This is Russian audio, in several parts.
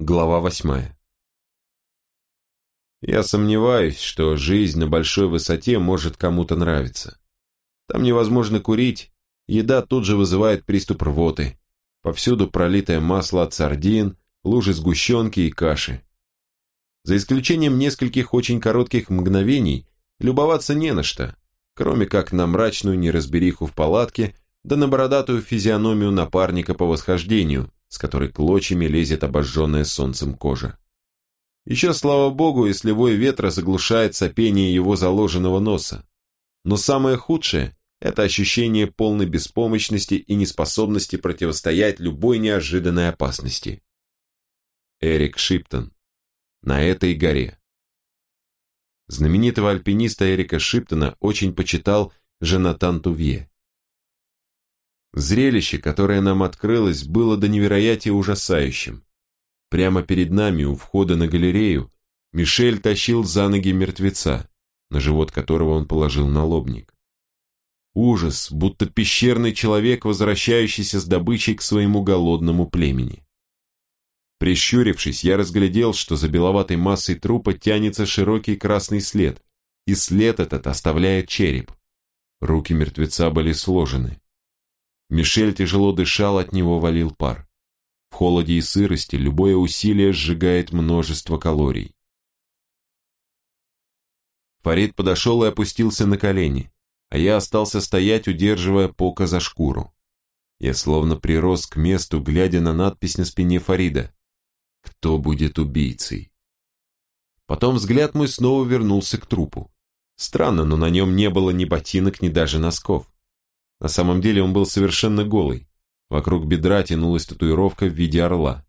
Глава восьмая. Я сомневаюсь, что жизнь на большой высоте может кому-то нравиться. Там невозможно курить, еда тут же вызывает приступ рвоты, повсюду пролитое масло от сардин, лужи сгущенки и каши. За исключением нескольких очень коротких мгновений, любоваться не на что, кроме как на мрачную неразбериху в палатке, да на бородатую физиономию напарника по восхождению, с которой клочьями лезет обожженная солнцем кожа. Еще, слава богу, если вой ветра заглушает сопение его заложенного носа. Но самое худшее – это ощущение полной беспомощности и неспособности противостоять любой неожиданной опасности. Эрик Шиптон. На этой горе. Знаменитого альпиниста Эрика Шиптона очень почитал Женатан Тувье. Зрелище, которое нам открылось, было до невероятия ужасающим. Прямо перед нами, у входа на галерею, Мишель тащил за ноги мертвеца, на живот которого он положил налобник. Ужас, будто пещерный человек, возвращающийся с добычей к своему голодному племени. Прищурившись, я разглядел, что за беловатой массой трупа тянется широкий красный след, и след этот оставляет череп. Руки мертвеца были сложены. Мишель тяжело дышал, от него валил пар. В холоде и сырости любое усилие сжигает множество калорий. Фарид подошел и опустился на колени, а я остался стоять, удерживая Пока за шкуру. Я словно прирос к месту, глядя на надпись на спине Фарида. «Кто будет убийцей?» Потом взгляд мой снова вернулся к трупу. Странно, но на нем не было ни ботинок, ни даже носков. На самом деле он был совершенно голый. Вокруг бедра тянулась татуировка в виде орла.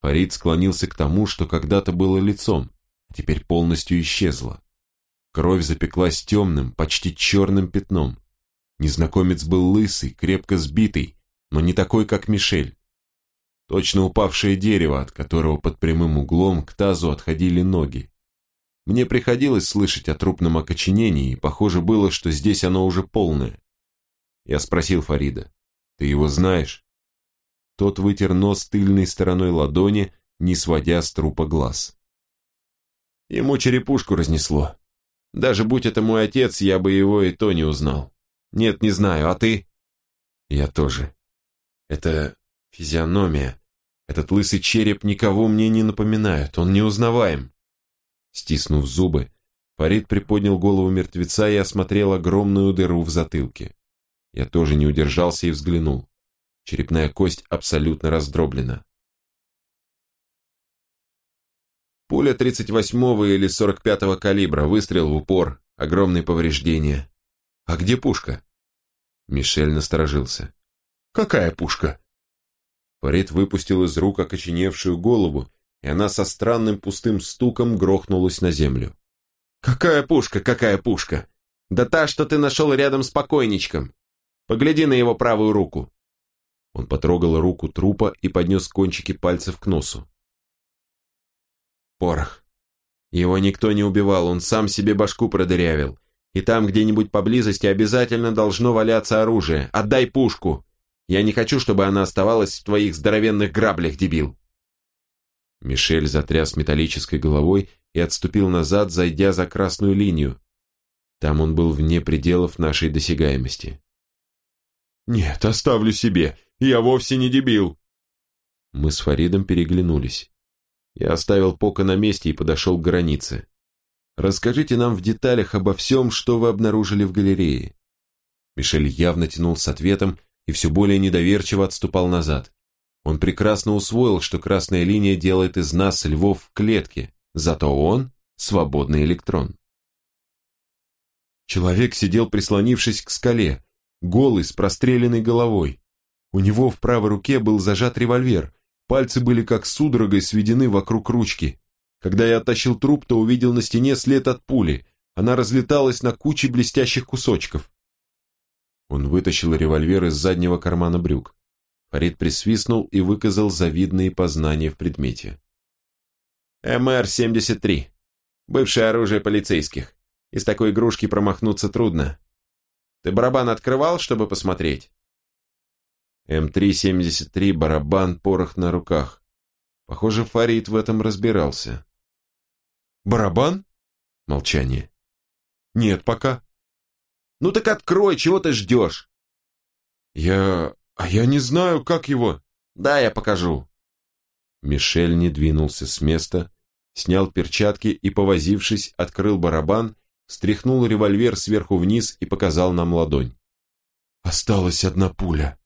Фарид склонился к тому, что когда-то было лицом, а теперь полностью исчезло. Кровь запеклась темным, почти черным пятном. Незнакомец был лысый, крепко сбитый, но не такой, как Мишель. Точно упавшее дерево, от которого под прямым углом к тазу отходили ноги. Мне приходилось слышать о трупном окоченении, и похоже было, что здесь оно уже полное. Я спросил Фарида, ты его знаешь? Тот вытер нос тыльной стороной ладони, не сводя с трупа глаз. Ему черепушку разнесло. Даже будь это мой отец, я бы его и то не узнал. Нет, не знаю, а ты? Я тоже. Это физиономия. Этот лысый череп никого мне не напоминает, он неузнаваем. Стиснув зубы, Фарид приподнял голову мертвеца и осмотрел огромную дыру в затылке. Я тоже не удержался и взглянул. Черепная кость абсолютно раздроблена. Пуля 38-го или 45-го калибра, выстрел в упор, огромные повреждения. А где пушка? Мишель насторожился. Какая пушка? Фарид выпустил из рук окоченевшую голову, и она со странным пустым стуком грохнулась на землю. «Какая пушка, какая пушка? Да та, что ты нашел рядом с покойничком. Погляди на его правую руку». Он потрогал руку трупа и поднес кончики пальцев к носу. Порох. Его никто не убивал, он сам себе башку продырявил. И там где-нибудь поблизости обязательно должно валяться оружие. Отдай пушку. Я не хочу, чтобы она оставалась в твоих здоровенных граблях, дебил. Мишель затряс металлической головой и отступил назад, зайдя за красную линию. Там он был вне пределов нашей досягаемости. «Нет, оставлю себе. Я вовсе не дебил». Мы с Фаридом переглянулись. Я оставил Пока на месте и подошел к границе. «Расскажите нам в деталях обо всем, что вы обнаружили в галерее». Мишель явно тянул с ответом и все более недоверчиво отступал назад. Он прекрасно усвоил, что красная линия делает из нас львов в клетке, зато он – свободный электрон. Человек сидел прислонившись к скале, голый, с простреленной головой. У него в правой руке был зажат револьвер, пальцы были как судорогой сведены вокруг ручки. Когда я оттащил труп, то увидел на стене след от пули, она разлеталась на куче блестящих кусочков. Он вытащил револьвер из заднего кармана брюк. Фарид присвистнул и выказал завидные познания в предмете. МР-73. Бывшее оружие полицейских. Из такой игрушки промахнуться трудно. Ты барабан открывал, чтобы посмотреть? М373, барабан, порох на руках. Похоже, Фарид в этом разбирался. «Барабан?» Молчание. «Нет, пока». «Ну так открой, чего ты ждешь?» «Я... а я не знаю, как его...» «Да, я покажу». Мишель не двинулся с места, снял перчатки и, повозившись, открыл барабан, стряхнул револьвер сверху вниз и показал нам ладонь. «Осталась одна пуля».